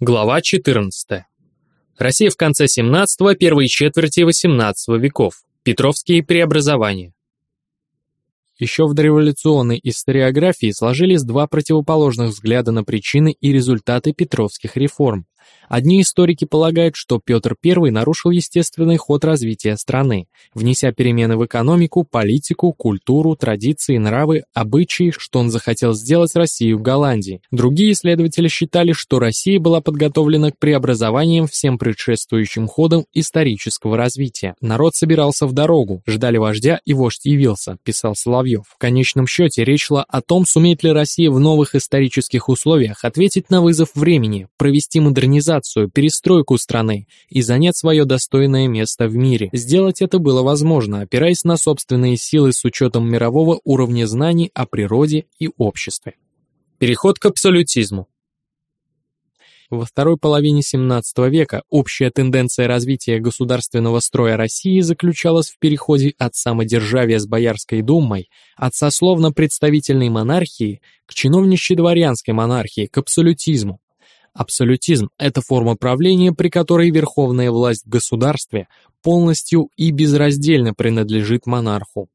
Глава 14. Россия в конце 17 первой четверти 18 веков. Петровские преобразования. Еще в дореволюционной историографии сложились два противоположных взгляда на причины и результаты петровских реформ. Одни историки полагают, что Петр I нарушил естественный ход развития страны, внеся перемены в экономику, политику, культуру, традиции, нравы, обычаи, что он захотел сделать Россию Голландии. Другие исследователи считали, что Россия была подготовлена к преобразованиям всем предшествующим ходам исторического развития. Народ собирался в дорогу, ждали вождя и вождь явился, писал Соловьев. В конечном счете речь шла о том, сумеет ли Россия в новых исторических условиях ответить на вызов времени, провести модернизацию модернизацию, перестройку страны и занять свое достойное место в мире. Сделать это было возможно, опираясь на собственные силы с учетом мирового уровня знаний о природе и обществе. Переход к абсолютизму. Во второй половине XVII века общая тенденция развития государственного строя России заключалась в переходе от самодержавия с Боярской думой, от сословно-представительной монархии к чиновнище-дворянской монархии, к абсолютизму. Абсолютизм – это форма правления, при которой верховная власть в государстве полностью и безраздельно принадлежит монарху.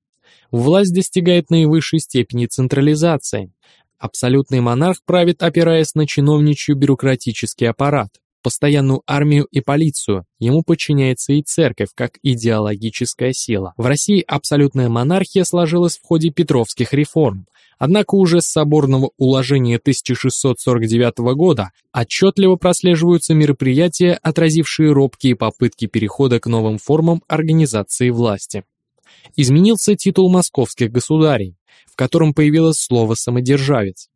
Власть достигает наивысшей степени централизации. Абсолютный монарх правит, опираясь на чиновничий бюрократический аппарат, постоянную армию и полицию, ему подчиняется и церковь как идеологическая сила. В России абсолютная монархия сложилась в ходе Петровских реформ, Однако уже с соборного уложения 1649 года отчетливо прослеживаются мероприятия, отразившие робкие попытки перехода к новым формам организации власти. Изменился титул московских государей, в котором появилось слово «самодержавец».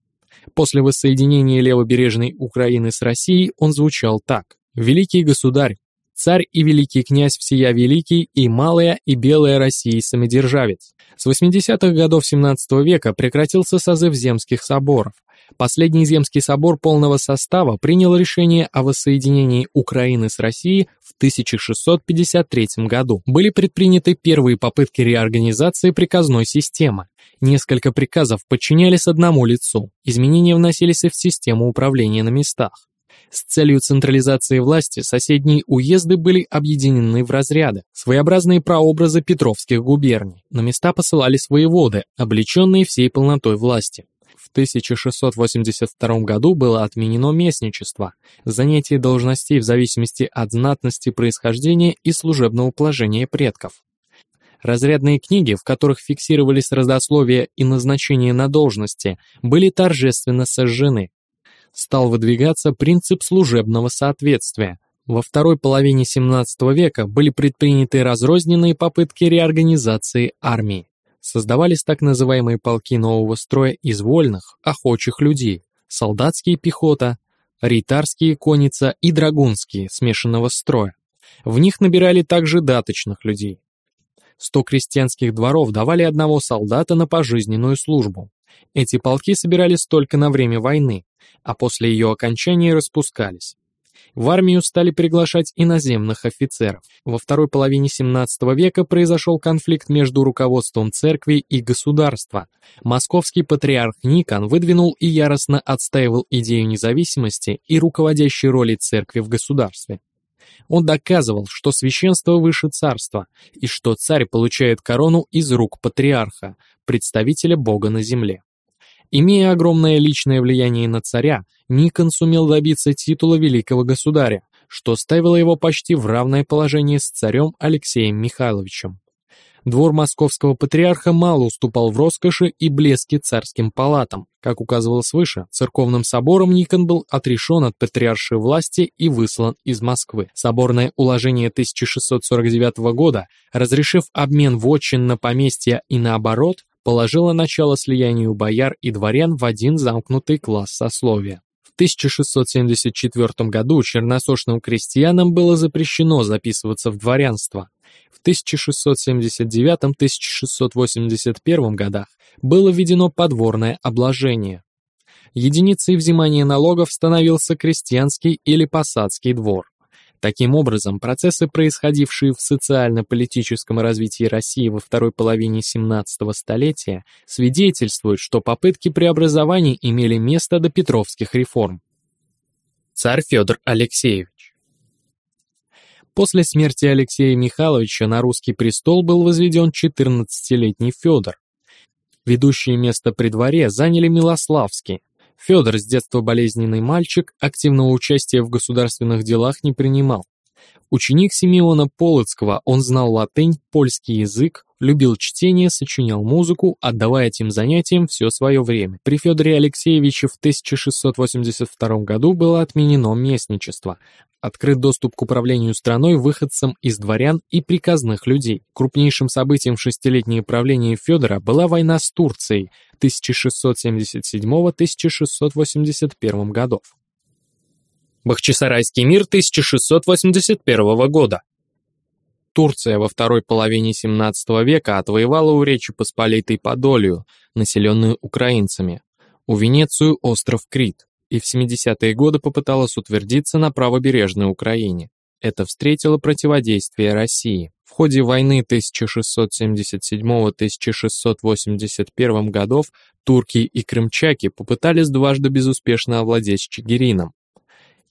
После воссоединения левобережной Украины с Россией он звучал так. «Великий государь, царь и великий князь всея великий и малая и белая России самодержавец. С 80-х годов 17 века прекратился созыв земских соборов. Последний земский собор полного состава принял решение о воссоединении Украины с Россией в 1653 году. Были предприняты первые попытки реорганизации приказной системы. Несколько приказов подчинялись одному лицу, изменения вносились и в систему управления на местах. С целью централизации власти соседние уезды были объединены в разряды, своеобразные прообразы петровских губерний. На места посылались воеводы, облеченные всей полнотой власти. В 1682 году было отменено местничество, занятие должностей в зависимости от знатности происхождения и служебного положения предков. Разрядные книги, в которых фиксировались родословия и назначения на должности, были торжественно сожжены, стал выдвигаться принцип служебного соответствия. Во второй половине XVII века были предприняты разрозненные попытки реорганизации армии. Создавались так называемые полки нового строя из вольных, охочих людей, солдатские пехота, ритарские конница и драгунские смешанного строя. В них набирали также даточных людей. Сто крестьянских дворов давали одного солдата на пожизненную службу. Эти полки собирались только на время войны, а после ее окончания распускались. В армию стали приглашать иноземных офицеров. Во второй половине XVII века произошел конфликт между руководством церкви и государства. Московский патриарх Никон выдвинул и яростно отстаивал идею независимости и руководящей роли церкви в государстве. Он доказывал, что священство выше царства, и что царь получает корону из рук патриарха, представителя Бога на земле. Имея огромное личное влияние на царя, Никон сумел добиться титула великого государя, что ставило его почти в равное положение с царем Алексеем Михайловичем. Двор московского патриарха мало уступал в роскоши и блеске царским палатам. Как указывалось выше, церковным собором Никон был отрешен от патриаршей власти и выслан из Москвы. Соборное уложение 1649 года, разрешив обмен вотчин на поместья и наоборот, положила начало слиянию бояр и дворян в один замкнутый класс сословия. В 1674 году черносошным крестьянам было запрещено записываться в дворянство. В 1679-1681 годах было введено подворное обложение. Единицей взимания налогов становился крестьянский или посадский двор. Таким образом, процессы, происходившие в социально-политическом развитии России во второй половине XVII столетия, свидетельствуют, что попытки преобразований имели место до Петровских реформ. царь Федор Алексеевич. После смерти Алексея Михайловича на русский престол был возведен 14-летний Федор. Ведущее место при дворе заняли Милославские. Федор, с детства болезненный мальчик, активного участия в государственных делах не принимал. Ученик Симеона Полоцкого, он знал латынь, польский язык, любил чтение, сочинял музыку, отдавая этим занятиям все свое время. При Федоре Алексеевиче в 1682 году было отменено местничество. Открыт доступ к управлению страной выходцам из дворян и приказных людей. Крупнейшим событием в шестилетнее правление Федора была война с Турцией 1677-1681 годов. Бахчисарайский мир 1681 года. Турция во второй половине XVII века отвоевала у Речи Посполитой Подолию, населенную украинцами, у Венецию остров Крит, и в 70-е годы попыталась утвердиться на правобережной Украине. Это встретило противодействие России. В ходе войны 1677-1681 годов турки и крымчаки попытались дважды безуспешно овладеть Чигирином.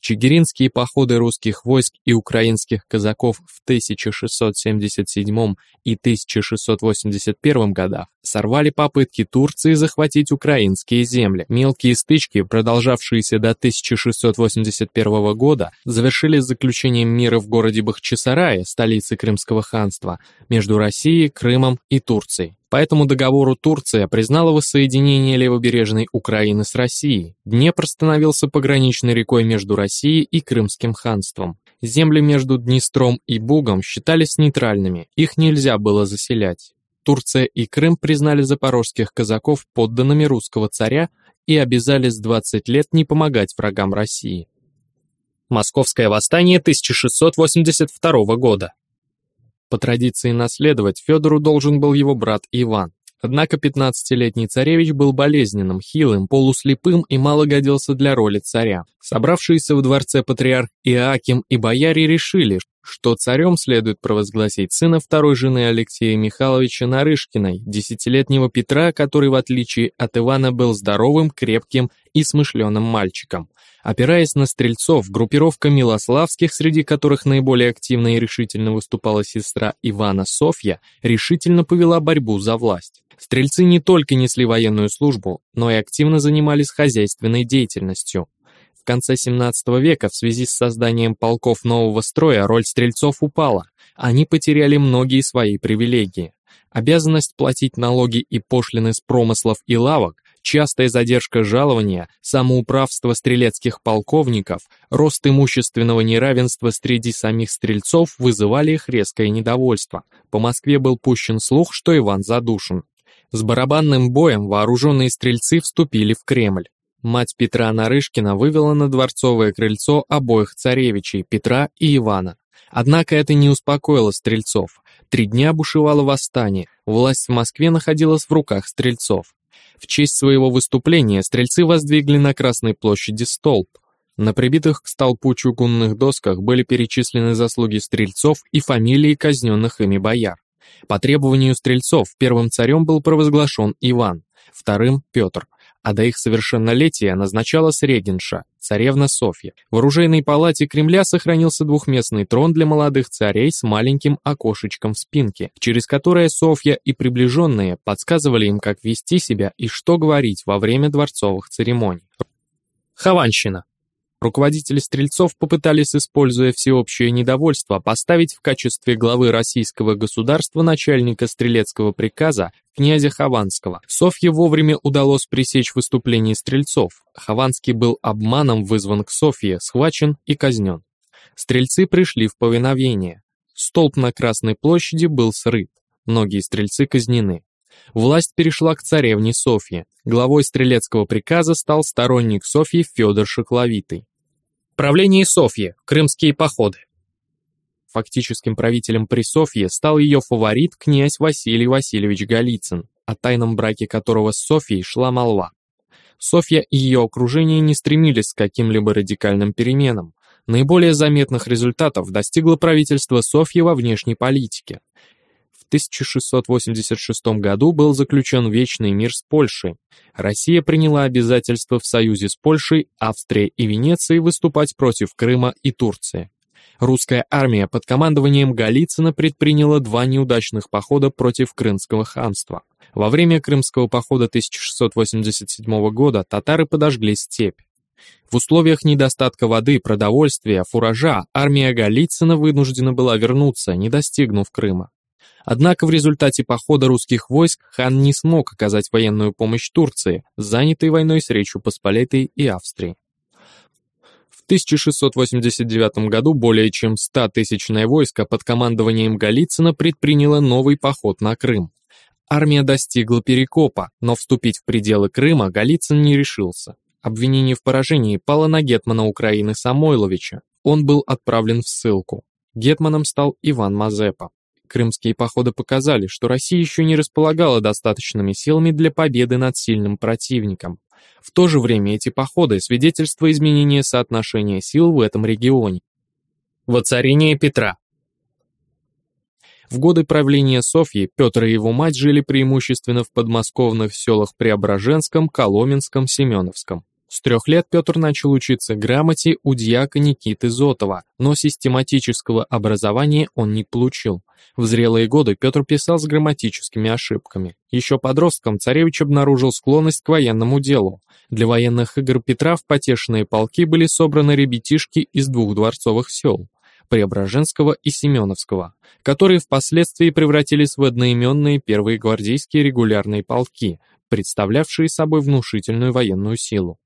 Чигиринские походы русских войск и украинских казаков в 1677 и 1681 годах сорвали попытки Турции захватить украинские земли. Мелкие стычки, продолжавшиеся до 1681 года, завершились заключением мира в городе Бахчисарае, столице Крымского ханства, между Россией, Крымом и Турцией. По этому договору Турция признала воссоединение левобережной Украины с Россией. Днепр становился пограничной рекой между Россией и Крымским ханством. Земли между Днестром и Бугом считались нейтральными, их нельзя было заселять. Турция и Крым признали запорожских казаков подданными русского царя и обязались 20 лет не помогать врагам России. Московское восстание 1682 года. По традиции наследовать Федору должен был его брат Иван. Однако 15-летний царевич был болезненным, хилым, полуслепым и мало годился для роли царя. Собравшиеся в дворце патриарх Иоаким и бояре решили, что царем следует провозгласить сына второй жены Алексея Михайловича Нарышкиной, десятилетнего Петра, который, в отличие от Ивана, был здоровым, крепким и смышленым мальчиком. Опираясь на стрельцов, группировка Милославских, среди которых наиболее активно и решительно выступала сестра Ивана Софья, решительно повела борьбу за власть. Стрельцы не только несли военную службу, но и активно занимались хозяйственной деятельностью. В конце 17 века в связи с созданием полков нового строя роль стрельцов упала, они потеряли многие свои привилегии. Обязанность платить налоги и пошлины с промыслов и лавок частая задержка жалования, самоуправство стрелецких полковников, рост имущественного неравенства среди самих стрельцов вызывали их резкое недовольство. По Москве был пущен слух, что Иван задушен. С барабанным боем вооруженные стрельцы вступили в Кремль. Мать Петра Нарышкина вывела на дворцовое крыльцо обоих царевичей, Петра и Ивана. Однако это не успокоило стрельцов. Три дня бушевало восстание, власть в Москве находилась в руках стрельцов. В честь своего выступления стрельцы воздвигли на Красной площади столб. На прибитых к столпу чугунных досках были перечислены заслуги стрельцов и фамилии казненных ими бояр. По требованию стрельцов первым царем был провозглашен Иван, вторым – Петр, а до их совершеннолетия назначалась регенша, царевна Софья. В оружейной палате Кремля сохранился двухместный трон для молодых царей с маленьким окошечком в спинке, через которое Софья и приближенные подсказывали им, как вести себя и что говорить во время дворцовых церемоний. Хованщина. Руководители стрельцов попытались, используя всеобщее недовольство, поставить в качестве главы российского государства начальника стрелецкого приказа князя Хованского. Софье вовремя удалось пресечь выступление стрельцов. Хованский был обманом вызван к Софье, схвачен и казнен. Стрельцы пришли в повиновение. Столб на Красной площади был срыт. Многие стрельцы казнены. Власть перешла к царевне Софье. Главой стрелецкого приказа стал сторонник Софьи Федор Шокловитый. Правление Софьи. Крымские походы. Фактическим правителем при Софье стал ее фаворит князь Василий Васильевич Голицын, о тайном браке которого с Софьей шла молва. Софья и ее окружение не стремились к каким-либо радикальным переменам. Наиболее заметных результатов достигло правительство Софьи во внешней политике. В В 1686 году был заключен Вечный мир с Польшей. Россия приняла обязательство в союзе с Польшей, Австрией и Венецией выступать против Крыма и Турции. Русская армия под командованием Голицына предприняла два неудачных похода против Крымского ханства. Во время Крымского похода 1687 года татары подожгли степь. В условиях недостатка воды, продовольствия, фуража армия Голицына вынуждена была вернуться, не достигнув Крыма. Однако в результате похода русских войск хан не смог оказать военную помощь Турции, занятой войной с Речью Посполитой и Австрией. В 1689 году более чем 100-тысячное войско под командованием Голицына предприняло новый поход на Крым. Армия достигла Перекопа, но вступить в пределы Крыма Голицын не решился. Обвинение в поражении пало на гетмана Украины Самойловича. Он был отправлен в ссылку. Гетманом стал Иван Мазепа. Крымские походы показали, что Россия еще не располагала достаточными силами для победы над сильным противником. В то же время эти походы – свидетельство изменения соотношения сил в этом регионе. Воцарение Петра В годы правления Софьи Петр и его мать жили преимущественно в подмосковных селах Преображенском, Коломенском, Семеновском. С трех лет Петр начал учиться грамоте у дьяка Никиты Зотова, но систематического образования он не получил. В зрелые годы Петр писал с грамматическими ошибками. Еще подростком царевич обнаружил склонность к военному делу. Для военных игр Петра в потешные полки были собраны ребятишки из двух дворцовых сел – Преображенского и Семеновского, которые впоследствии превратились в одноименные первые гвардейские регулярные полки, представлявшие собой внушительную военную силу.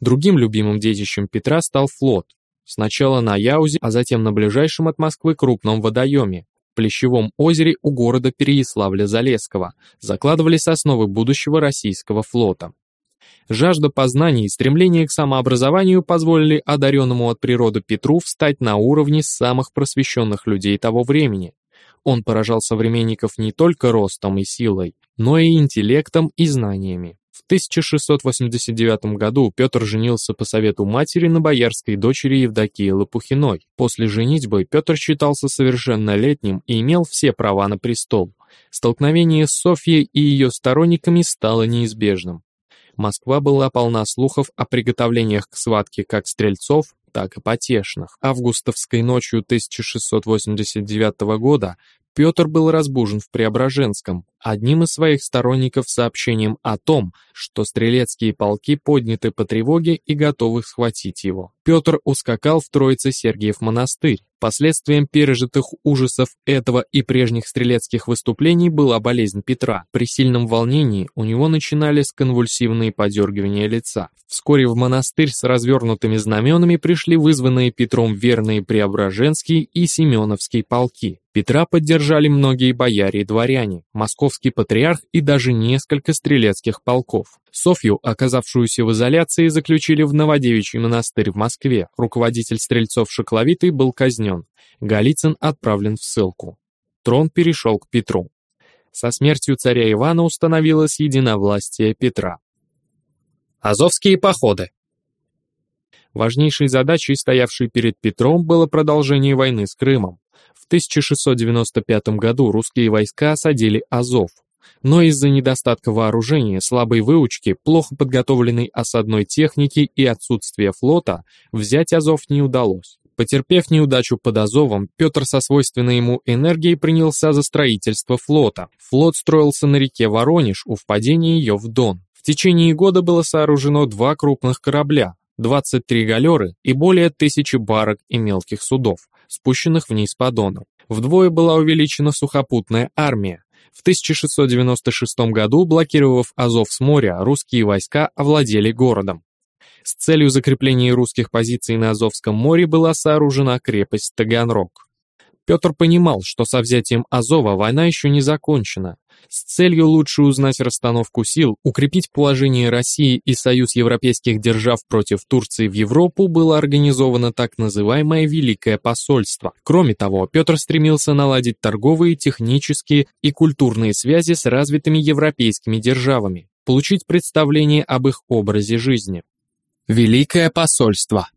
Другим любимым детищем Петра стал флот. Сначала на Яузе, а затем на ближайшем от Москвы крупном водоеме, Плещевом озере у города Переяславля-Залесского, закладывались основы будущего российского флота. Жажда познаний и стремление к самообразованию позволили одаренному от природы Петру встать на уровне самых просвещенных людей того времени. Он поражал современников не только ростом и силой, но и интеллектом и знаниями. В 1689 году Петр женился по совету матери на боярской дочери Евдокии Лопухиной. После женитьбы Петр считался совершеннолетним и имел все права на престол. Столкновение с Софьей и ее сторонниками стало неизбежным. Москва была полна слухов о приготовлениях к свадке как стрельцов, так и потешных. Августовской ночью 1689 года Петр был разбужен в Преображенском, одним из своих сторонников сообщением о том, что стрелецкие полки подняты по тревоге и готовы схватить его. Петр ускакал в Троице-Сергиев монастырь. Последствием пережитых ужасов этого и прежних стрелецких выступлений была болезнь Петра. При сильном волнении у него начинались конвульсивные подергивания лица. Вскоре в монастырь с развернутыми знаменами пришли вызванные Петром верные Преображенские и Семеновские полки. Петра поддержали многие бояре и дворяне, московский патриарх и даже несколько стрелецких полков. Софью, оказавшуюся в изоляции, заключили в Новодевичий монастырь в Москве. Руководитель стрельцов Шокловитый был казнен. Голицын отправлен в ссылку. Трон перешел к Петру. Со смертью царя Ивана установилось единовластие Петра. Азовские походы Важнейшей задачей, стоявшей перед Петром, было продолжение войны с Крымом. В 1695 году русские войска осадили Азов, но из-за недостатка вооружения, слабой выучки, плохо подготовленной осадной техники и отсутствия флота взять Азов не удалось. Потерпев неудачу под Азовом, Петр со свойственной ему энергией принялся за строительство флота. Флот строился на реке Воронеж у впадения ее в Дон. В течение года было сооружено два крупных корабля, 23 галеры и более тысячи барок и мелких судов, спущенных вниз по Дону. Вдвое была увеличена сухопутная армия. В 1696 году, блокировав Азов с моря, русские войска овладели городом. С целью закрепления русских позиций на Азовском море была сооружена крепость Таганрог. Петр понимал, что со взятием Азова война еще не закончена, с целью лучше узнать расстановку сил, укрепить положение России и союз европейских держав против Турции в Европу было организовано так называемое Великое посольство. Кроме того, Петр стремился наладить торговые, технические и культурные связи с развитыми европейскими державами, получить представление об их образе жизни. Великое посольство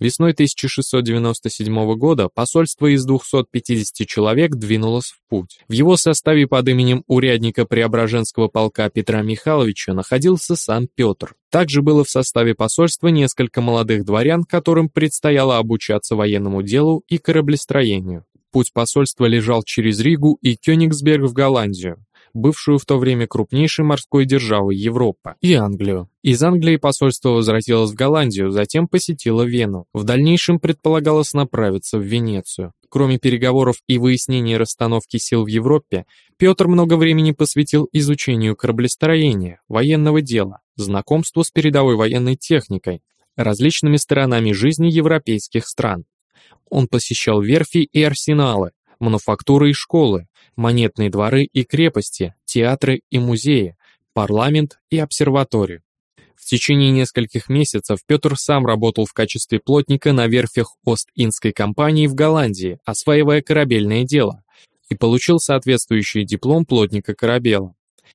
Весной 1697 года посольство из 250 человек двинулось в путь. В его составе под именем урядника Преображенского полка Петра Михайловича находился сам Петр. Также было в составе посольства несколько молодых дворян, которым предстояло обучаться военному делу и кораблестроению. Путь посольства лежал через Ригу и Кёнигсберг в Голландию бывшую в то время крупнейшей морской державой Европы, и Англию. Из Англии посольство возвратилось в Голландию, затем посетило Вену. В дальнейшем предполагалось направиться в Венецию. Кроме переговоров и выяснения расстановки сил в Европе, Петр много времени посвятил изучению кораблестроения, военного дела, знакомству с передовой военной техникой, различными сторонами жизни европейских стран. Он посещал верфи и арсеналы, мануфактуры и школы, монетные дворы и крепости, театры и музеи, парламент и обсерваторию. В течение нескольких месяцев Петр сам работал в качестве плотника на верфях Ост-Индской компании в Голландии, осваивая корабельное дело, и получил соответствующий диплом плотника корабела.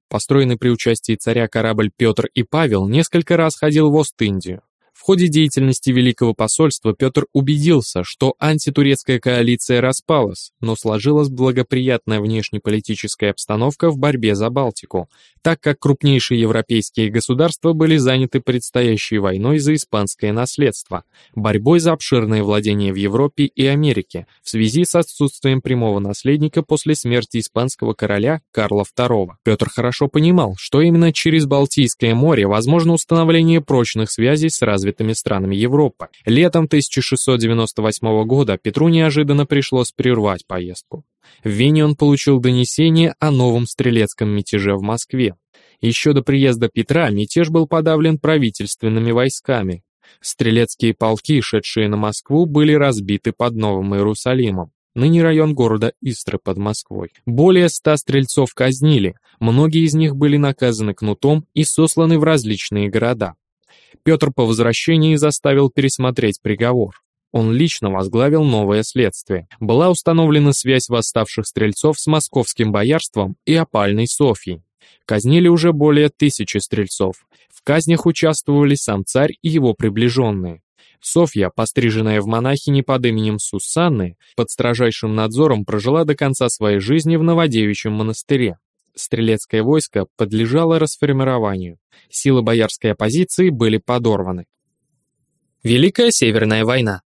Построенный при участии царя корабль Петр и Павел несколько раз ходил в Ост-Индию. В ходе деятельности Великого посольства Петр убедился, что антитурецкая коалиция распалась, но сложилась благоприятная внешнеполитическая обстановка в борьбе за Балтику, так как крупнейшие европейские государства были заняты предстоящей войной за испанское наследство, борьбой за обширное владение в Европе и Америке в связи с отсутствием прямого наследника после смерти испанского короля Карла II. Петр хорошо понимал, что именно через Балтийское море возможно установление прочных связей с развитым развитыми странами Европы. Летом 1698 года Петру неожиданно пришлось прервать поездку. В Вене он получил донесение о новом стрелецком мятеже в Москве. Еще до приезда Петра мятеж был подавлен правительственными войсками. Стрелецкие полки, шедшие на Москву, были разбиты под Новым Иерусалимом ныне район города Истры под Москвой. Более ста стрельцов казнили, многие из них были наказаны кнутом и сосланы в различные города. Петр по возвращении заставил пересмотреть приговор. Он лично возглавил новое следствие. Была установлена связь восставших стрельцов с московским боярством и опальной Софьей. Казнили уже более тысячи стрельцов. В казнях участвовали сам царь и его приближенные. Софья, постриженная в монахини под именем Сусанны, под строжайшим надзором прожила до конца своей жизни в Новодевичьем монастыре стрелецкое войско подлежало расформированию. Силы боярской оппозиции были подорваны. Великая Северная война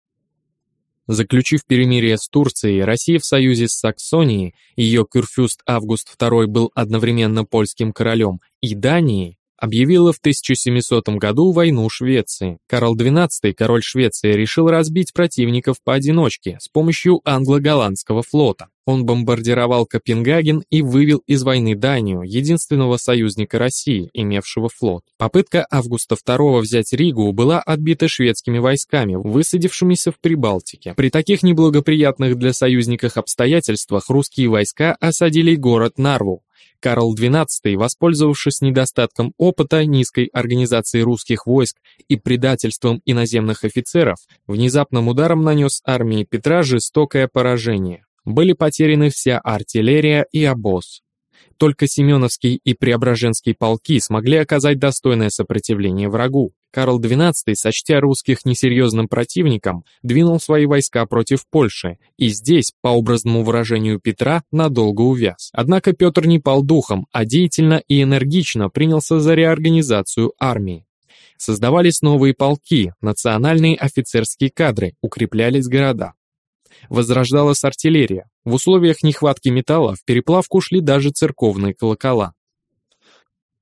Заключив перемирие с Турцией, Россия в союзе с Саксонией, ее кюрфюст Август II был одновременно польским королем, и Данией, объявила в 1700 году войну Швеции. Карл XII, король Швеции, решил разбить противников поодиночке с помощью англо-голландского флота. Он бомбардировал Копенгаген и вывел из войны Данию, единственного союзника России, имевшего флот. Попытка Августа II взять Ригу была отбита шведскими войсками, высадившимися в Прибалтике. При таких неблагоприятных для союзников обстоятельствах русские войска осадили город Нарву, Карл XII, воспользовавшись недостатком опыта, низкой организации русских войск и предательством иноземных офицеров, внезапным ударом нанес армии Петра жестокое поражение. Были потеряны вся артиллерия и обоз. Только Семеновский и Преображенский полки смогли оказать достойное сопротивление врагу. Карл XII, сочтя русских несерьезным противником, двинул свои войска против Польши, и здесь, по образному выражению Петра, надолго увяз. Однако Петр не пал духом, а деятельно и энергично принялся за реорганизацию армии. Создавались новые полки, национальные офицерские кадры, укреплялись города. Возрождалась артиллерия. В условиях нехватки металла в переплавку шли даже церковные колокола.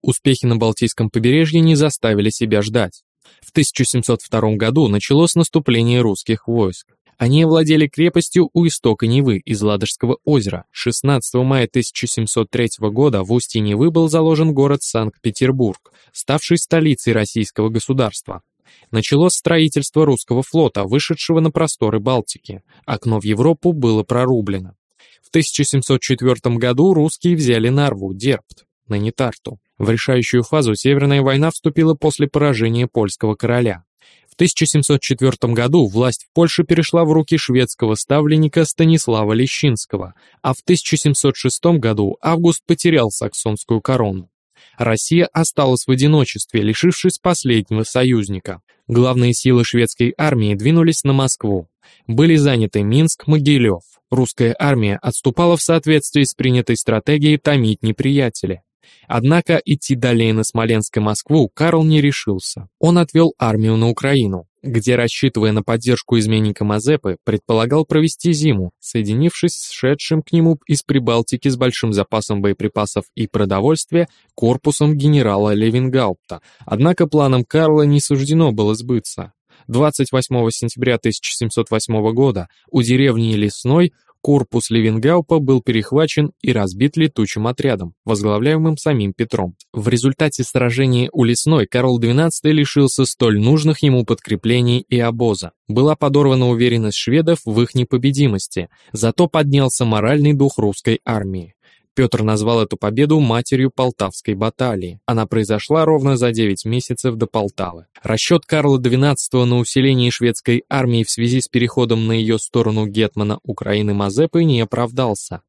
Успехи на Балтийском побережье не заставили себя ждать. В 1702 году началось наступление русских войск. Они овладели крепостью у истока Невы из Ладожского озера. 16 мая 1703 года в устье Невы был заложен город Санкт-Петербург, ставший столицей российского государства. Началось строительство русского флота, вышедшего на просторы Балтики. Окно в Европу было прорублено. В 1704 году русские взяли Нарву, Дербт, ныне Тарту. В решающую фазу Северная война вступила после поражения польского короля. В 1704 году власть в Польше перешла в руки шведского ставленника Станислава Лещинского, а в 1706 году Август потерял саксонскую корону. Россия осталась в одиночестве, лишившись последнего союзника. Главные силы шведской армии двинулись на Москву. Были заняты Минск, Могилев. Русская армия отступала в соответствии с принятой стратегией томить неприятеля. Однако идти далее на Смоленск и Москву Карл не решился. Он отвел армию на Украину, где, рассчитывая на поддержку изменника Мазепы, предполагал провести зиму, соединившись с шедшим к нему из Прибалтики с большим запасом боеприпасов и продовольствия корпусом генерала Левингаупта. Однако планам Карла не суждено было сбыться. 28 сентября 1708 года у деревни Лесной Корпус Левингаупа был перехвачен и разбит летучим отрядом, возглавляемым самим Петром. В результате сражения у Лесной Карл XII лишился столь нужных ему подкреплений и обоза. Была подорвана уверенность шведов в их непобедимости, зато поднялся моральный дух русской армии. Петр назвал эту победу матерью Полтавской баталии. Она произошла ровно за 9 месяцев до Полтавы. Расчет Карла XII на усиление шведской армии в связи с переходом на ее сторону гетмана Украины Мазепы не оправдался.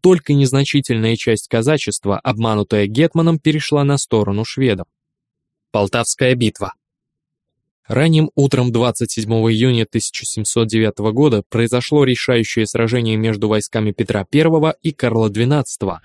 Только незначительная часть казачества, обманутая гетманом, перешла на сторону шведов. Полтавская битва Ранним утром 27 июня 1709 года произошло решающее сражение между войсками Петра I и Карла XII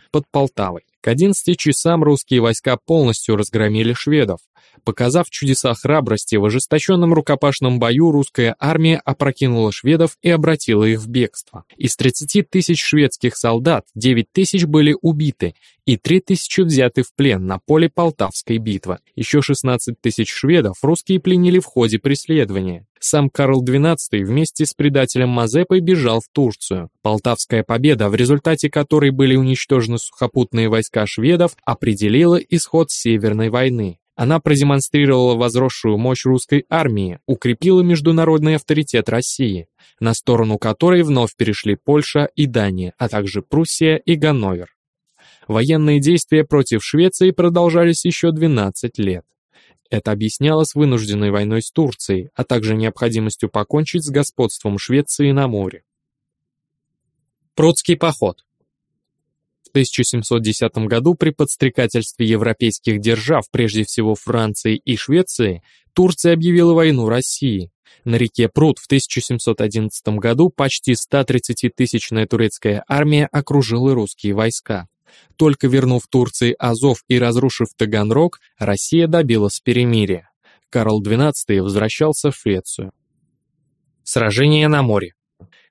под Полтавой. К 11 часам русские войска полностью разгромили шведов. Показав чудеса храбрости, в ожесточенном рукопашном бою русская армия опрокинула шведов и обратила их в бегство. Из 30 тысяч шведских солдат 9 тысяч были убиты и 3 тысячи взяты в плен на поле Полтавской битвы. Еще 16 тысяч шведов русские пленили в ходе преследования. Сам Карл XII вместе с предателем Мазепой бежал в Турцию. Полтавская победа, в результате которой были уничтожены сухопутные войска шведов, определила исход Северной войны. Она продемонстрировала возросшую мощь русской армии, укрепила международный авторитет России, на сторону которой вновь перешли Польша и Дания, а также Пруссия и Ганновер. Военные действия против Швеции продолжались еще 12 лет. Это объяснялось вынужденной войной с Турцией, а также необходимостью покончить с господством Швеции на море. Прудский поход 1710 году при подстрекательстве европейских держав, прежде всего Франции и Швеции, Турция объявила войну России. На реке Пруд в 1711 году почти 130-тысячная турецкая армия окружила русские войска. Только вернув Турции Азов и разрушив Таганрог, Россия добилась перемирия. Карл XII возвращался в Швецию. Сражение на море.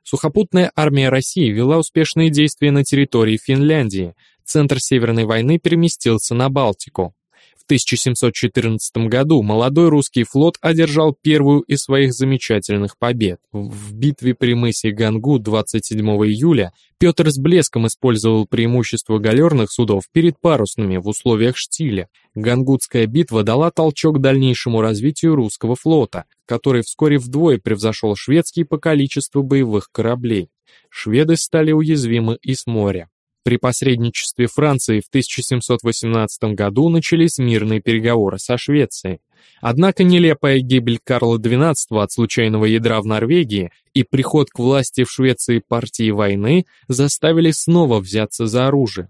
Сухопутная армия России вела успешные действия на территории Финляндии. Центр Северной войны переместился на Балтику. В 1714 году молодой русский флот одержал первую из своих замечательных побед. В битве при мысе Гангу 27 июля Петр с блеском использовал преимущество галерных судов перед парусными в условиях штиля. Гангутская битва дала толчок дальнейшему развитию русского флота, который вскоре вдвое превзошел шведский по количеству боевых кораблей. Шведы стали уязвимы и с моря. При посредничестве Франции в 1718 году начались мирные переговоры со Швецией. Однако нелепая гибель Карла XII от случайного ядра в Норвегии и приход к власти в Швеции партии войны заставили снова взяться за оружие.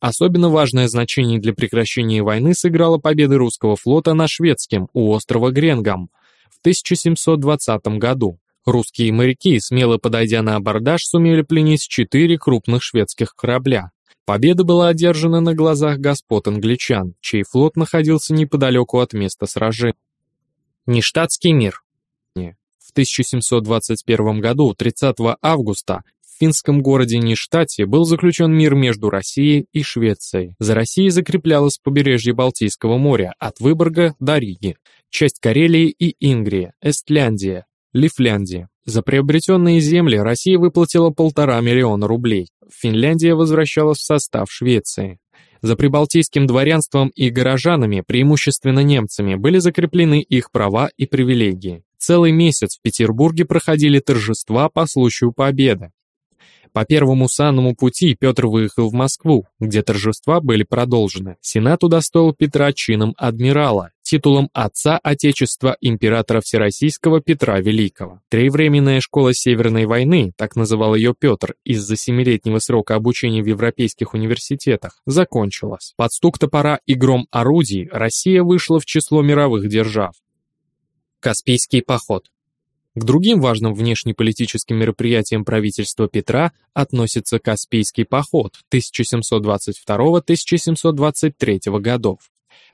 Особенно важное значение для прекращения войны сыграла победа русского флота на шведском у острова Гренгам в 1720 году. Русские моряки, смело подойдя на абордаж, сумели пленить четыре крупных шведских корабля. Победа была одержана на глазах господ англичан, чей флот находился неподалеку от места сражения. Нештатский мир. В 1721 году, 30 августа, в финском городе Ништате был заключен мир между Россией и Швецией. За Россией закреплялось побережье Балтийского моря от Выборга до Риги, часть Карелии и Ингрии, Эстляндия, Лифляндия. За приобретенные земли Россия выплатила полтора миллиона рублей. Финляндия возвращалась в состав Швеции. За прибалтийским дворянством и горожанами, преимущественно немцами, были закреплены их права и привилегии. Целый месяц в Петербурге проходили торжества по случаю победы. По первому санному пути Петр выехал в Москву, где торжества были продолжены. Сенат удостоил Петра чином адмирала, титулом отца Отечества императора Всероссийского Петра Великого. Тривременная школа Северной войны, так называл ее Петр, из-за семилетнего срока обучения в европейских университетах, закончилась. Под стук топора и гром орудий Россия вышла в число мировых держав. Каспийский поход к другим важным внешнеполитическим мероприятиям правительства Петра относится Каспийский поход 1722-1723 годов.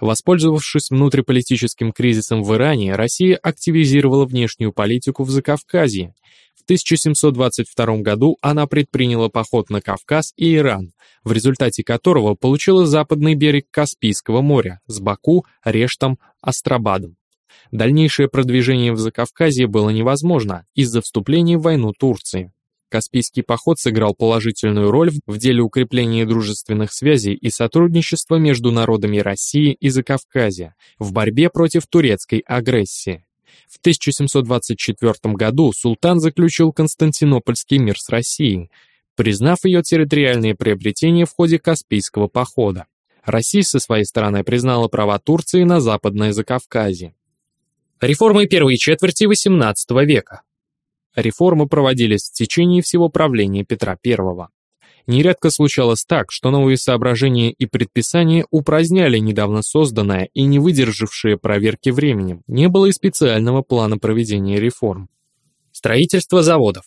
Воспользовавшись внутриполитическим кризисом в Иране, Россия активизировала внешнюю политику в Закавказье. В 1722 году она предприняла поход на Кавказ и Иран, в результате которого получила западный берег Каспийского моря с Баку, Рештом, Астрабадом. Дальнейшее продвижение в Закавказье было невозможно из-за вступления в войну Турции. Каспийский поход сыграл положительную роль в деле укрепления дружественных связей и сотрудничества между народами России и Закавказья в борьбе против турецкой агрессии. В 1724 году султан заключил Константинопольский мир с Россией, признав ее территориальные приобретения в ходе Каспийского похода. Россия со своей стороны признала права Турции на Западное Закавказье. Реформы первой четверти XVIII века. Реформы проводились в течение всего правления Петра I. Нередко случалось так, что новые соображения и предписания упраздняли недавно созданное и не выдержавшее проверки временем. Не было и специального плана проведения реформ. Строительство заводов.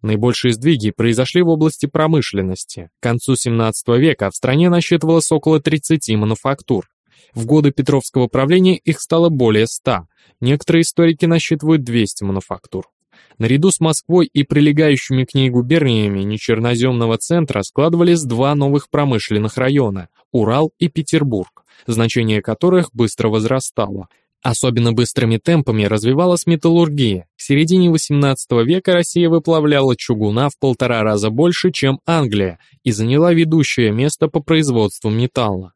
Наибольшие сдвиги произошли в области промышленности. К концу XVII века в стране насчитывалось около 30 мануфактур. В годы Петровского правления их стало более 100. Некоторые историки насчитывают 200 мануфактур. Наряду с Москвой и прилегающими к ней губерниями нечерноземного центра складывались два новых промышленных района – Урал и Петербург, значение которых быстро возрастало. Особенно быстрыми темпами развивалась металлургия. К середине XVIII века Россия выплавляла чугуна в полтора раза больше, чем Англия, и заняла ведущее место по производству металла.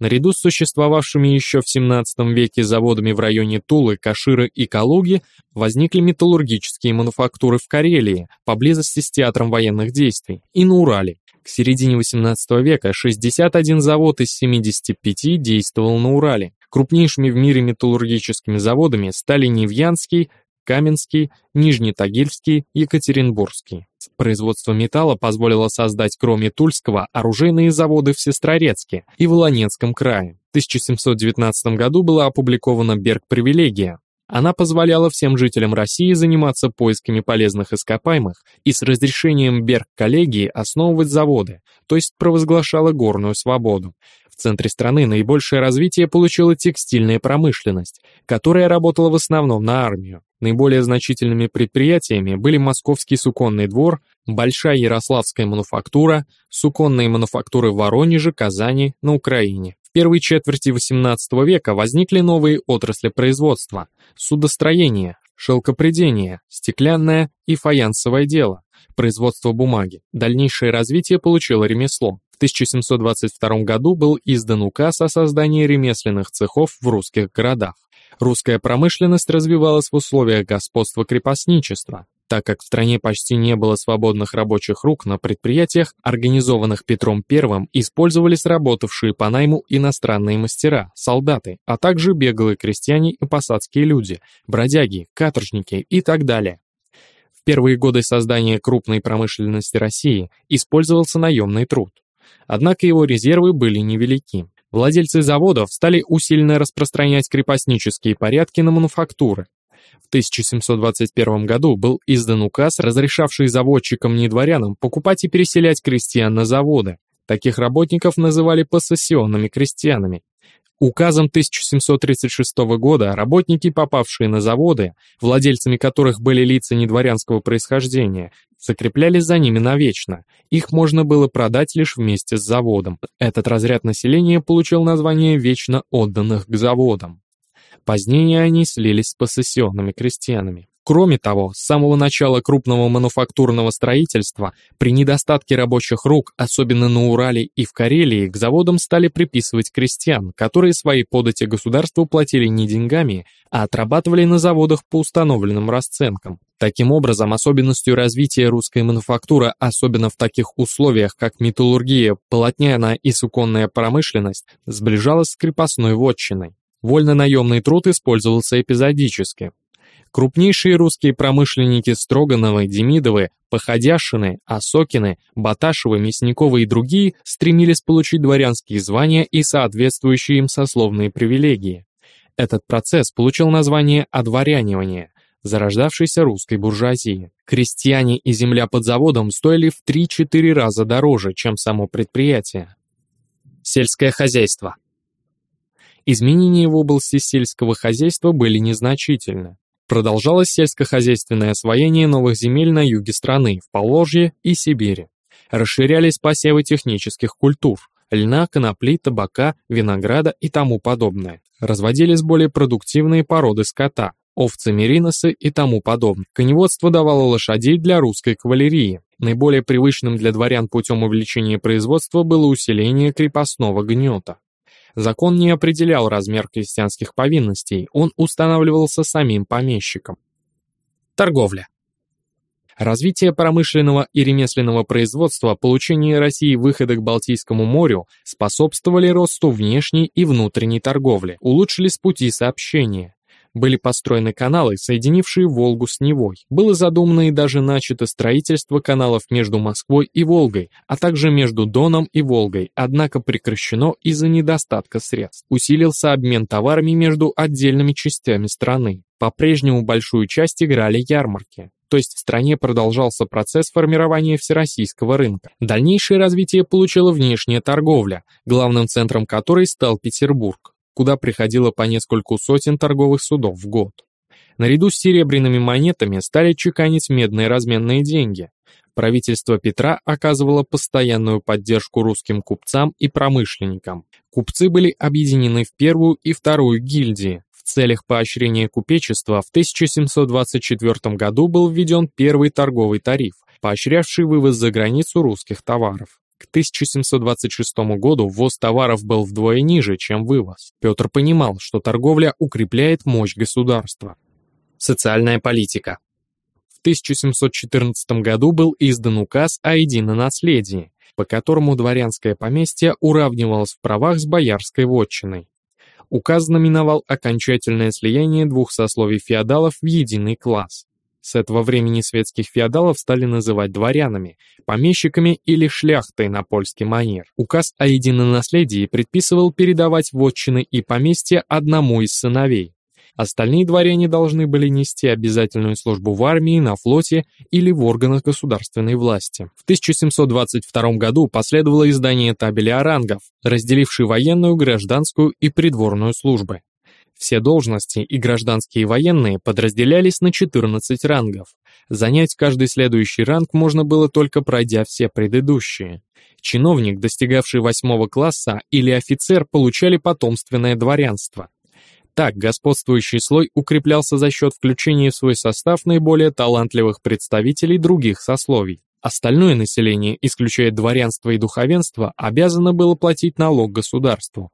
Наряду с существовавшими еще в XVII веке заводами в районе Тулы, Каширы и Калуги возникли металлургические мануфактуры в Карелии, поблизости с театром военных действий, и на Урале. К середине XVIII века 61 завод из 75 действовал на Урале. Крупнейшими в мире металлургическими заводами стали Невьянский, Каменский, Нижнетагильский, Екатеринбургский. Производство металла позволило создать, кроме Тульского, оружейные заводы в Сестрорецке и Волонецком крае. В 1719 году была опубликована Берг-привилегия. Она позволяла всем жителям России заниматься поисками полезных ископаемых и с разрешением Берг-коллегии основывать заводы, то есть провозглашала горную свободу. В центре страны наибольшее развитие получила текстильная промышленность, которая работала в основном на армию. Наиболее значительными предприятиями были Московский суконный двор, Большая Ярославская мануфактура, суконные мануфактуры в Воронеже, Казани, на Украине. В первой четверти XVIII века возникли новые отрасли производства – судостроение, шелкопредение, стеклянное и фаянсовое дело, производство бумаги. Дальнейшее развитие получило ремесло. В 1722 году был издан указ о создании ремесленных цехов в русских городах. Русская промышленность развивалась в условиях господства крепостничества. Так как в стране почти не было свободных рабочих рук на предприятиях, организованных Петром I, использовались работавшие по найму иностранные мастера, солдаты, а также беглые крестьяне и посадские люди, бродяги, каторжники и так далее. В первые годы создания крупной промышленности России использовался наемный труд. Однако его резервы были невелики. Владельцы заводов стали усиленно распространять крепостнические порядки на мануфактуры. В 1721 году был издан указ, разрешавший заводчикам-недворянам покупать и переселять крестьян на заводы. Таких работников называли поссессионными крестьянами. Указом 1736 года работники, попавшие на заводы, владельцами которых были лица недворянского происхождения, закреплялись за ними навечно. Их можно было продать лишь вместе с заводом. Этот разряд населения получил название «вечно отданных к заводам». Позднее они слились с поссессионными крестьянами. Кроме того, с самого начала крупного мануфактурного строительства, при недостатке рабочих рук, особенно на Урале и в Карелии, к заводам стали приписывать крестьян, которые свои подати государству платили не деньгами, а отрабатывали на заводах по установленным расценкам. Таким образом, особенностью развития русской мануфактуры, особенно в таких условиях, как металлургия, полотняная и суконная промышленность, сближалась с крепостной вотчиной. Вольно-наемный труд использовался эпизодически. Крупнейшие русские промышленники Строгановы, Демидовы, Походяшины, Осокины, Баташевы, Мясниковы и другие стремились получить дворянские звания и соответствующие им сословные привилегии. Этот процесс получил название «одворянивание», зарождавшейся русской буржуазии. Крестьяне и земля под заводом стоили в 3-4 раза дороже, чем само предприятие. Сельское хозяйство. Изменения в области сельского хозяйства были незначительны. Продолжалось сельскохозяйственное освоение новых земель на юге страны, в Поволжье и Сибири. Расширялись посевы технических культур – льна, конопли, табака, винограда и тому подобное. Разводились более продуктивные породы скота – овцы мериносы и тому подобное. Коневодство давало лошадей для русской кавалерии. Наиболее привычным для дворян путем увеличения производства было усиление крепостного гнета. Закон не определял размер крестьянских повинностей, он устанавливался самим помещиком. Торговля. Развитие промышленного и ремесленного производства, получение России выхода к Балтийскому морю способствовали росту внешней и внутренней торговли, улучшились пути сообщения. Были построены каналы, соединившие Волгу с Невой. Было задумано и даже начато строительство каналов между Москвой и Волгой, а также между Доном и Волгой, однако прекращено из-за недостатка средств. Усилился обмен товарами между отдельными частями страны. По-прежнему большую часть играли ярмарки то есть в стране продолжался процесс формирования всероссийского рынка. Дальнейшее развитие получила внешняя торговля, главным центром которой стал Петербург куда приходило по нескольку сотен торговых судов в год. Наряду с серебряными монетами стали чеканить медные разменные деньги. Правительство Петра оказывало постоянную поддержку русским купцам и промышленникам. Купцы были объединены в первую и вторую гильдии. В целях поощрения купечества в 1724 году был введен первый торговый тариф, поощрявший вывоз за границу русских товаров. К 1726 году ввоз товаров был вдвое ниже, чем вывоз. Петр понимал, что торговля укрепляет мощь государства. Социальная политика. В 1714 году был издан указ о едином наследии, по которому дворянское поместье уравнивалось в правах с боярской вотчиной. Указ знаменовал окончательное слияние двух сословий феодалов в единый класс. С этого времени светских феодалов стали называть дворянами, помещиками или шляхтой на польский манер. Указ о едином наследии предписывал передавать вотчины и поместья одному из сыновей. Остальные дворяне должны были нести обязательную службу в армии, на флоте или в органах государственной власти. В 1722 году последовало издание табели о рангов, разделившей военную, гражданскую и придворную службы. Все должности, и гражданские и военные, подразделялись на 14 рангов. Занять каждый следующий ранг можно было только пройдя все предыдущие. Чиновник, достигавший восьмого класса, или офицер получали потомственное дворянство. Так, господствующий слой укреплялся за счет включения в свой состав наиболее талантливых представителей других сословий. Остальное население, исключая дворянство и духовенство, обязано было платить налог государству.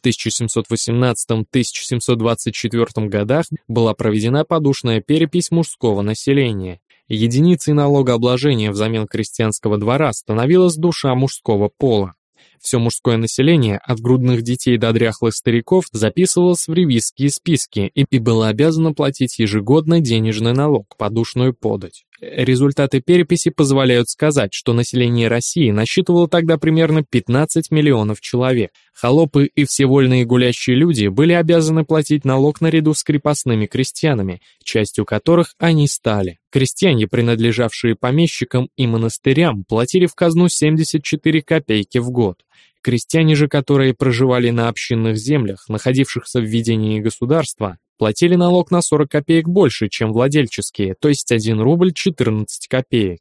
В 1718-1724 годах была проведена подушная перепись мужского населения. Единицей налогообложения взамен крестьянского двора становилась душа мужского пола. Все мужское население, от грудных детей до дряхлых стариков, записывалось в ревизские списки и, было обязано платить ежегодно денежный налог, подушную подать. Результаты переписи позволяют сказать, что население России насчитывало тогда примерно 15 миллионов человек. Холопы и все вольные гулящие люди были обязаны платить налог наряду с крепостными крестьянами, частью которых они стали. Крестьяне, принадлежавшие помещикам и монастырям, платили в казну 74 копейки в год. Крестьяне же, которые проживали на общинных землях, находившихся в ведении государства, платили налог на 40 копеек больше, чем владельческие, то есть 1 рубль 14 копеек.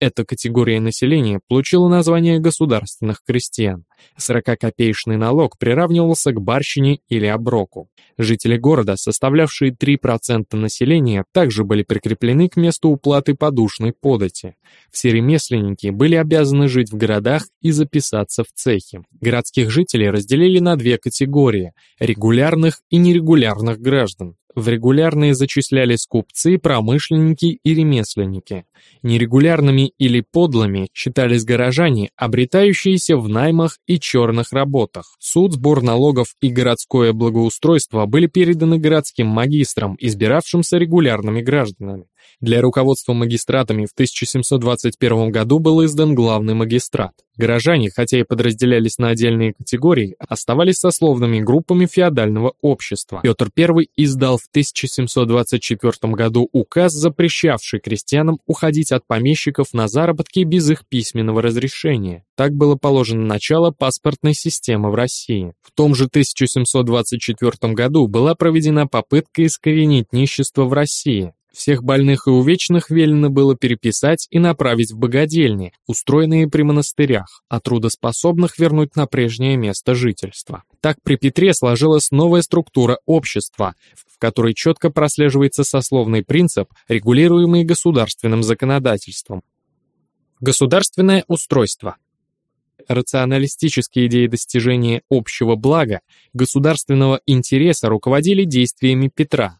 Эта категория населения получила название государственных крестьян. 40-копеечный налог приравнивался к барщине или оброку. Жители города, составлявшие 3% населения, также были прикреплены к месту уплаты подушной подати. Все ремесленники были обязаны жить в городах и записаться в цехи. Городских жителей разделили на две категории – регулярных и нерегулярных граждан. В регулярные зачислялись купцы, промышленники и ремесленники. Нерегулярными или подлыми считались горожане, обретающиеся в наймах и черных работах. Суд, сбор налогов и городское благоустройство были переданы городским магистрам, избиравшимся регулярными гражданами. Для руководства магистратами в 1721 году был издан главный магистрат. Горожане, хотя и подразделялись на отдельные категории, оставались сословными группами феодального общества. Петр I издал в 1724 году указ, запрещавший крестьянам уходить от помещиков на заработки без их письменного разрешения. Так было положено начало паспортной системы в России. В том же 1724 году была проведена попытка искоренить нищество в России. Всех больных и увечных велено было переписать и направить в богадельни, устроенные при монастырях, а трудоспособных вернуть на прежнее место жительства. Так при Петре сложилась новая структура общества, в которой четко прослеживается сословный принцип, регулируемый государственным законодательством. Государственное устройство рационалистические идеи достижения общего блага, государственного интереса руководили действиями Петра,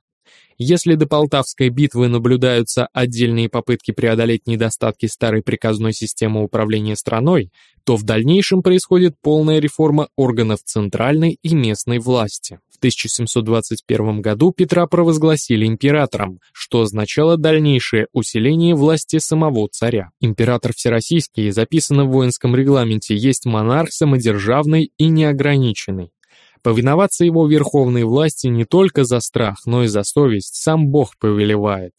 если до Полтавской битвы наблюдаются отдельные попытки преодолеть недостатки старой приказной системы управления страной, то в дальнейшем происходит полная реформа органов центральной и местной власти. В 1721 году Петра провозгласили императором, что означало дальнейшее усиление власти самого царя. Император Всероссийский, записано в воинском регламенте, есть монарх самодержавный и неограниченный. Повиноваться его верховной власти не только за страх, но и за совесть сам Бог повелевает.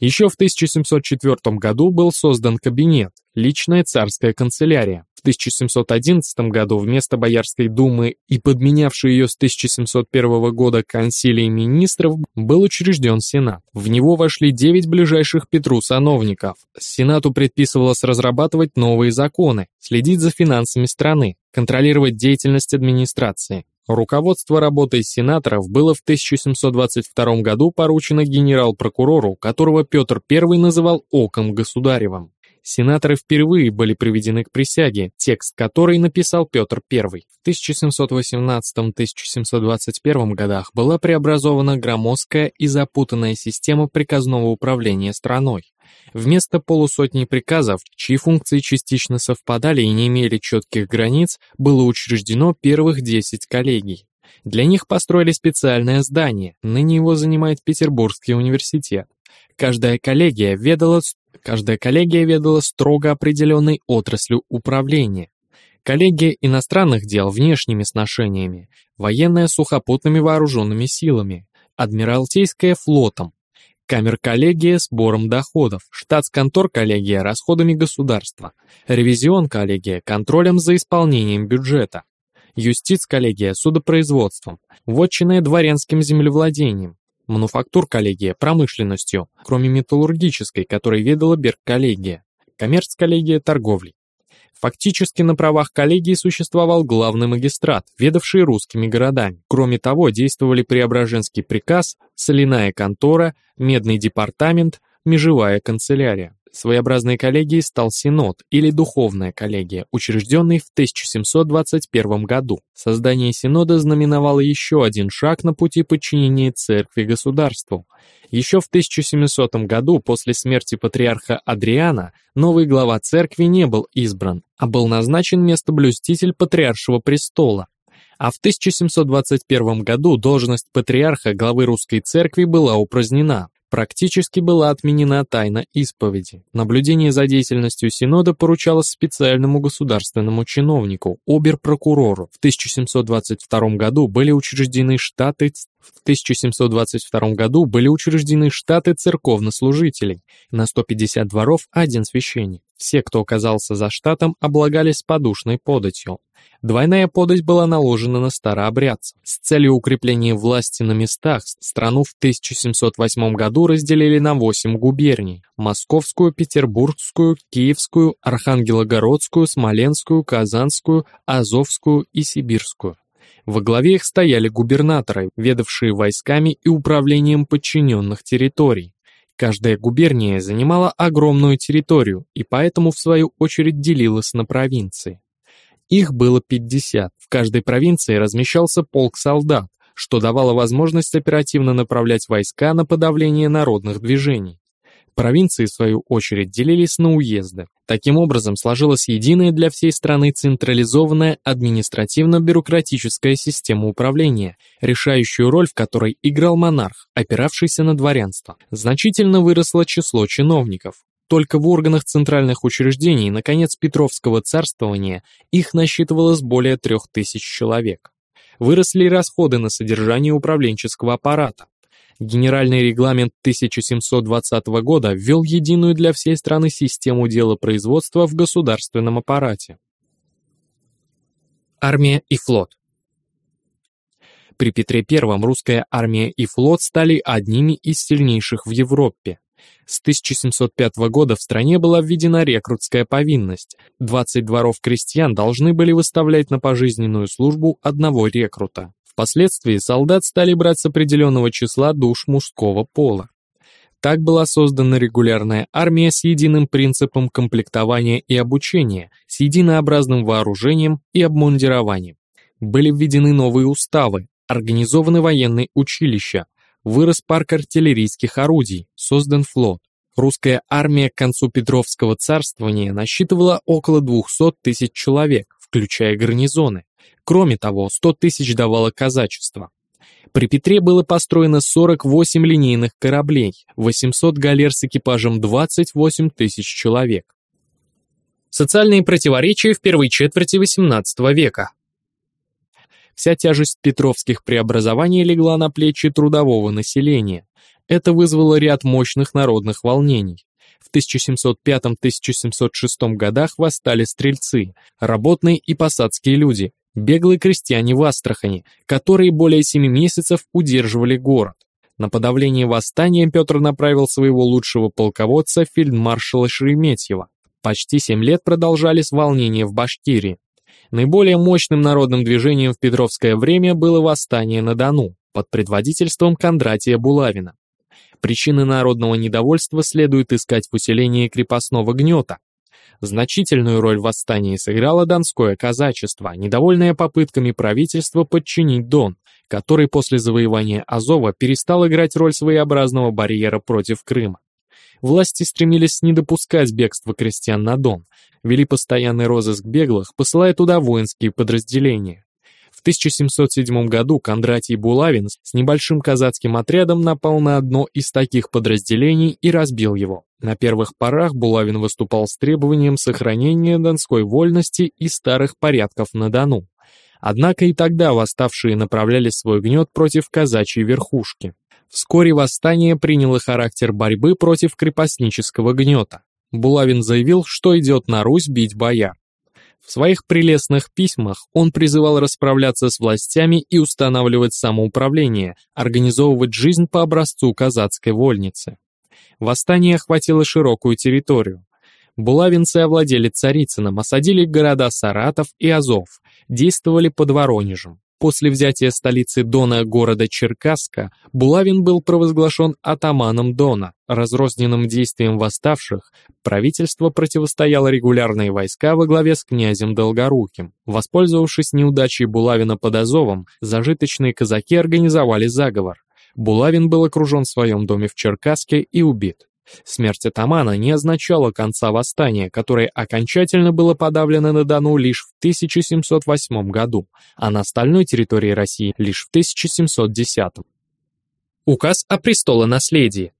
Еще в 1704 году был создан кабинет, личная царская канцелярия. В 1711 году вместо Боярской думы и подменявший ее с 1701 года консилий министров был учрежден Сенат. В него вошли девять ближайших Петру сановников. Сенату предписывалось разрабатывать новые законы, следить за финансами страны, контролировать деятельность администрации. Руководство работой сенаторов было в 1722 году поручено генерал-прокурору, которого Петр I называл «оком государевым». Сенаторы впервые были приведены к присяге, текст которой написал Петр I. В 1718-1721 годах была преобразована громоздкая и запутанная система приказного управления страной. Вместо полусотни приказов, чьи функции частично совпадали и не имели четких границ, было учреждено первых 10 коллегий. Для них построили специальное здание, ныне его занимает Петербургский университет. Каждая коллегия ведала, каждая коллегия ведала строго определенной отраслью управления. Коллегия иностранных дел внешними сношениями, военная сухопутными вооруженными силами, адмиралтейская флотом, Камер-коллегия сбором доходов, штатсконтор-коллегия расходами государства, ревизион-коллегия контролем за исполнением бюджета, юстиц-коллегия судопроизводством, вотчинная дворянским землевладением, мануфактур-коллегия промышленностью, кроме металлургической, которой ведала Берг-коллегия, коммерц-коллегия торговлей. Фактически на правах коллегии существовал главный магистрат, ведавший русскими городами. Кроме того, действовали Преображенский приказ, соляная контора, медный департамент, межевая канцелярия. Своеобразной коллегией стал Синод или Духовная коллегия, учрежденный в 1721 году. Создание Синода знаменовало еще один шаг на пути подчинения церкви государству. Еще в 1700 году, после смерти патриарха Адриана, новый глава церкви не был избран, а был назначен местоблюститель патриаршего престола. А в 1721 году должность патриарха главы русской церкви была упразднена. Практически была отменена тайна исповеди. Наблюдение за деятельностью Синода поручалось специальному государственному чиновнику, обер-прокурору. В 1722 году были учреждены штаты в 1722 году были учреждены штаты церковнослужителей, на 150 дворов один священник. Все, кто оказался за штатом, облагались подушной податью. Двойная подать была наложена на старообрядцев. С целью укрепления власти на местах страну в 1708 году разделили на 8 губерний – Московскую, Петербургскую, Киевскую, Архангелогородскую, Смоленскую, Казанскую, Азовскую и Сибирскую. Во главе их стояли губернаторы, ведавшие войсками и управлением подчиненных территорий. Каждая губерния занимала огромную территорию и поэтому в свою очередь делилась на провинции. Их было 50, в каждой провинции размещался полк солдат, что давало возможность оперативно направлять войска на подавление народных движений. Провинции, в свою очередь, делились на уезды. Таким образом, сложилась единая для всей страны централизованная административно-бюрократическая система управления, решающую роль в которой играл монарх, опиравшийся на дворянство. Значительно выросло число чиновников. Только в органах центральных учреждений, наконец, Петровского царствования их насчитывалось более трех тысяч человек. Выросли расходы на содержание управленческого аппарата. Генеральный регламент 1720 года ввел единую для всей страны систему делопроизводства в государственном аппарате. Армия и флот При Петре I русская армия и флот стали одними из сильнейших в Европе. С 1705 года в стране была введена рекрутская повинность. 20 дворов крестьян должны были выставлять на пожизненную службу одного рекрута. Впоследствии солдат стали брать с определенного числа душ мужского пола. Так была создана регулярная армия с единым принципом комплектования и обучения, с единообразным вооружением и обмундированием. Были введены новые уставы, организованы военные училища, вырос парк артиллерийских орудий, создан флот. Русская армия к концу Петровского царствования насчитывала около 200 тысяч человек, включая гарнизоны. Кроме того, 100 тысяч давало казачество. При Петре было построено 48 линейных кораблей, 800 галер с экипажем 28 тысяч человек. Социальные противоречия в первой четверти XVIII века. Вся тяжесть петровских преобразований легла на плечи трудового населения. Это вызвало ряд мощных народных волнений. В 1705-1706 годах восстали стрельцы, работные и посадские люди, беглые крестьяне в Астрахани, которые более семи месяцев удерживали город. На подавление восстания Петр направил своего лучшего полководца фельдмаршала Шереметьева. Почти семь лет продолжались волнения в Башкирии. Наиболее мощным народным движением в Петровское время было восстание на Дону под предводительством Кондратия Булавина. Причины народного недовольства следует искать в усилении крепостного гнета, Значительную роль в восстании сыграло донское казачество, недовольное попытками правительства подчинить Дон, который после завоевания Азова перестал играть роль своеобразного барьера против Крыма. Власти стремились не допускать бегства крестьян на Дон, вели постоянный розыск беглых, посылая туда воинские подразделения. В 1707 году Кондратий Булавин с небольшим казацким отрядом напал на одно из таких подразделений и разбил его. На первых порах Булавин выступал с требованием сохранения донской вольности и старых порядков на Дону. Однако и тогда восставшие направляли свой гнет против казачьей верхушки. Вскоре восстание приняло характер борьбы против крепостнического гнета. Булавин заявил, что идет на Русь бить бояр. В своих прелестных письмах он призывал расправляться с властями и устанавливать самоуправление, организовывать жизнь по образцу казацкой вольницы. Восстание охватило широкую территорию. Булавинцы овладели Царицыным, осадили города Саратов и Азов, действовали под Воронежем. После взятия столицы Дона города Черкасска Булавин был провозглашен атаманом Дона. Разрозненным действием восставших правительство противостояло регулярные войска во главе с князем Долгоруким. Воспользовавшись неудачей Булавина под Азовом, зажиточные казаки организовали заговор. Булавин был окружен в своем доме в Черкасске и убит. Смерть атамана не означала конца восстания, которое окончательно было подавлено на Дону лишь в 1708 году, а на остальной территории России лишь в 1710. Указ о престолонаследии.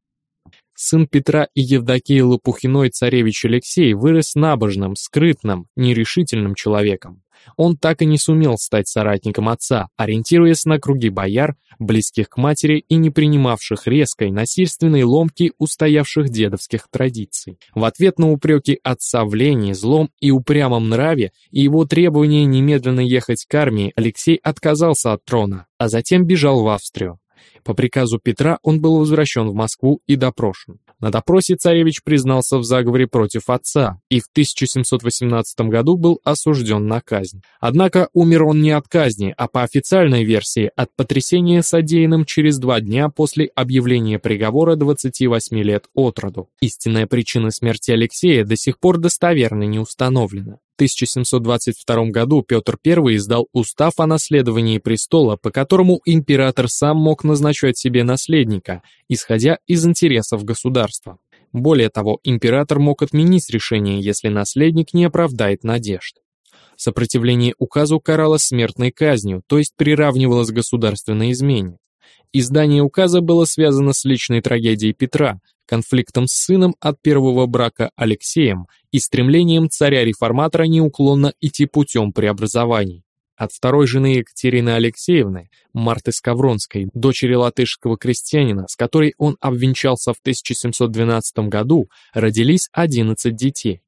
Сын Петра и Евдокии Лопухиной царевич Алексей вырос набожным, скрытным, нерешительным человеком. Он так и не сумел стать соратником отца, ориентируясь на круги бояр, близких к матери и не принимавших резкой, насильственной ломки устоявших дедовских традиций. В ответ на упреки отца в лени, злом и упрямом нраве и его требование немедленно ехать к армии, Алексей отказался от трона, а затем бежал в Австрию. По приказу Петра он был возвращен в Москву и допрошен. На допросе царевич признался в заговоре против отца и в 1718 году был осужден на казнь. Однако умер он не от казни, а по официальной версии от потрясения содеянным через два дня после объявления приговора 28 лет от роду. Истинная причина смерти Алексея до сих пор достоверно не установлена. 1722 году Петр I издал устав о наследовании престола, по которому император сам мог назначать себе наследника, исходя из интересов государства. Более того, император мог отменить решение, если наследник не оправдает надежд. Сопротивление указу каралось смертной казнью, то есть приравнивалось к государственной измене. Издание указа было связано с личной трагедией Петра, конфликтом с сыном от первого брака Алексеем и стремлением царя-реформатора неуклонно идти путем преобразований. От второй жены Екатерины Алексеевны, Марты Скавронской, дочери латышского крестьянина, с которой он обвенчался в 1712 году, родились 11 детей.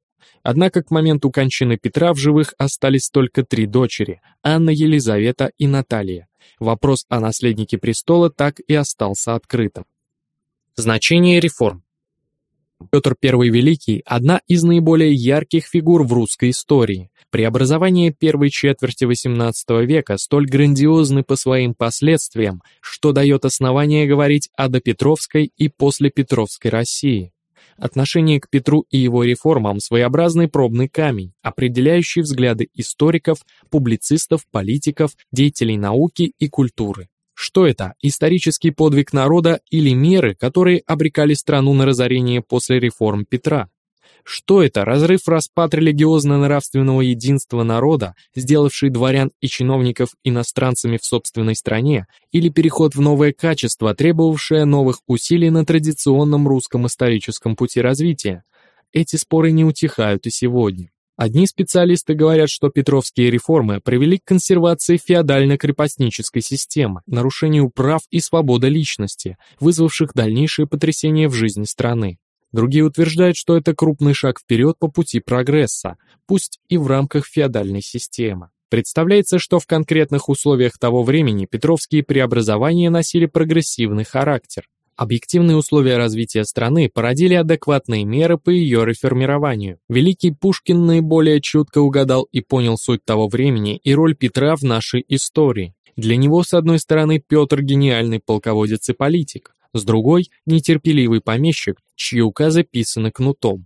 Однако к моменту кончины Петра в живых остались только три дочери – Анна, Елизавета и Наталья. Вопрос о наследнике престола так и остался открытым. Значение реформ Петр I Великий – одна из наиболее ярких фигур в русской истории. Преобразования первой четверти XVIII века столь грандиозны по своим последствиям, что дает основание говорить о допетровской и послепетровской России. Отношение к Петру и его реформам – своеобразный пробный камень, определяющий взгляды историков, публицистов, политиков, деятелей науки и культуры. Что это, исторический подвиг народа или меры, которые обрекали страну на разорение после реформ Петра? Что это, разрыв распад религиозно-нравственного единства народа, сделавший дворян и чиновников иностранцами в собственной стране, или переход в новое качество, требовавшее новых усилий на традиционном русском историческом пути развития? Эти споры не утихают и сегодня. Одни специалисты говорят, что петровские реформы привели к консервации феодально-крепостнической системы, нарушению прав и свободы личности, вызвавших дальнейшие потрясения в жизни страны. Другие утверждают, что это крупный шаг вперед по пути прогресса, пусть и в рамках феодальной системы. Представляется, что в конкретных условиях того времени петровские преобразования носили прогрессивный характер. Объективные условия развития страны породили адекватные меры по ее реформированию. Великий Пушкин наиболее чутко угадал и понял суть того времени и роль Петра в нашей истории. Для него, с одной стороны, Петр – гениальный полководец и политик, с другой – нетерпеливый помещик, чьи указы писаны кнутом.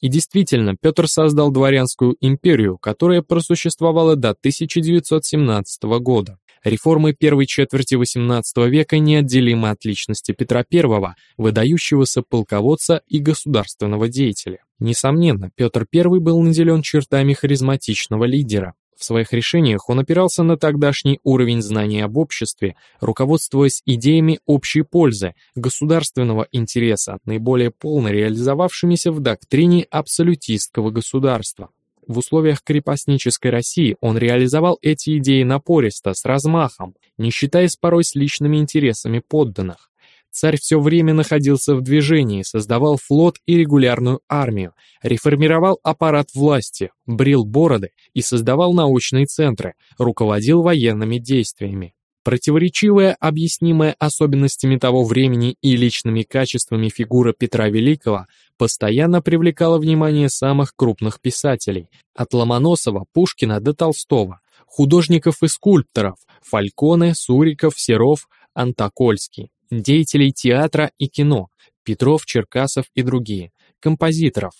И действительно, Петр создал дворянскую империю, которая просуществовала до 1917 года. Реформы первой четверти XVIII века неотделимы от личности Петра I, выдающегося полководца и государственного деятеля. Несомненно, Петр I был наделен чертами харизматичного лидера. В своих решениях он опирался на тогдашний уровень знаний об обществе, руководствуясь идеями общей пользы, государственного интереса, наиболее полно реализовавшимися в доктрине абсолютистского государства. В условиях крепостнической России он реализовал эти идеи напористо, с размахом, не считаясь порой с личными интересами подданных. Царь все время находился в движении, создавал флот и регулярную армию, реформировал аппарат власти, брил бороды и создавал научные центры, руководил военными действиями. Противоречивая, объяснимая особенностями того времени и личными качествами фигура Петра Великого постоянно привлекала внимание самых крупных писателей, от Ломоносова, Пушкина до Толстого, художников и скульпторов, Фальконе, Суриков, Серов, Антокольский, деятелей театра и кино, Петров, Черкасов и другие, композиторов,